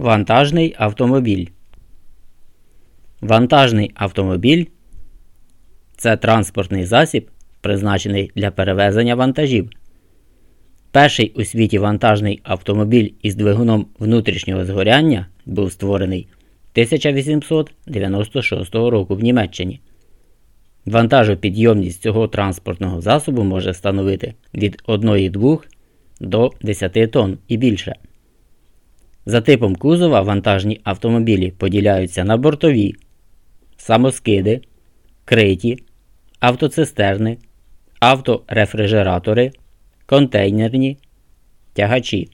Вантажний автомобіль. Вантажний автомобіль це транспортний засіб, призначений для перевезення вантажів. Перший у світі вантажний автомобіль із двигуном внутрішнього згоряння був створений 1896 року в Німеччині. Вантажопідйомність цього транспортного засобу може становити від 1,2 до 10 тонн і більше. За типом кузова вантажні автомобілі поділяються на бортові, самоскиди, криті, автоцистерни, авторефрижератори, контейнерні, тягачі.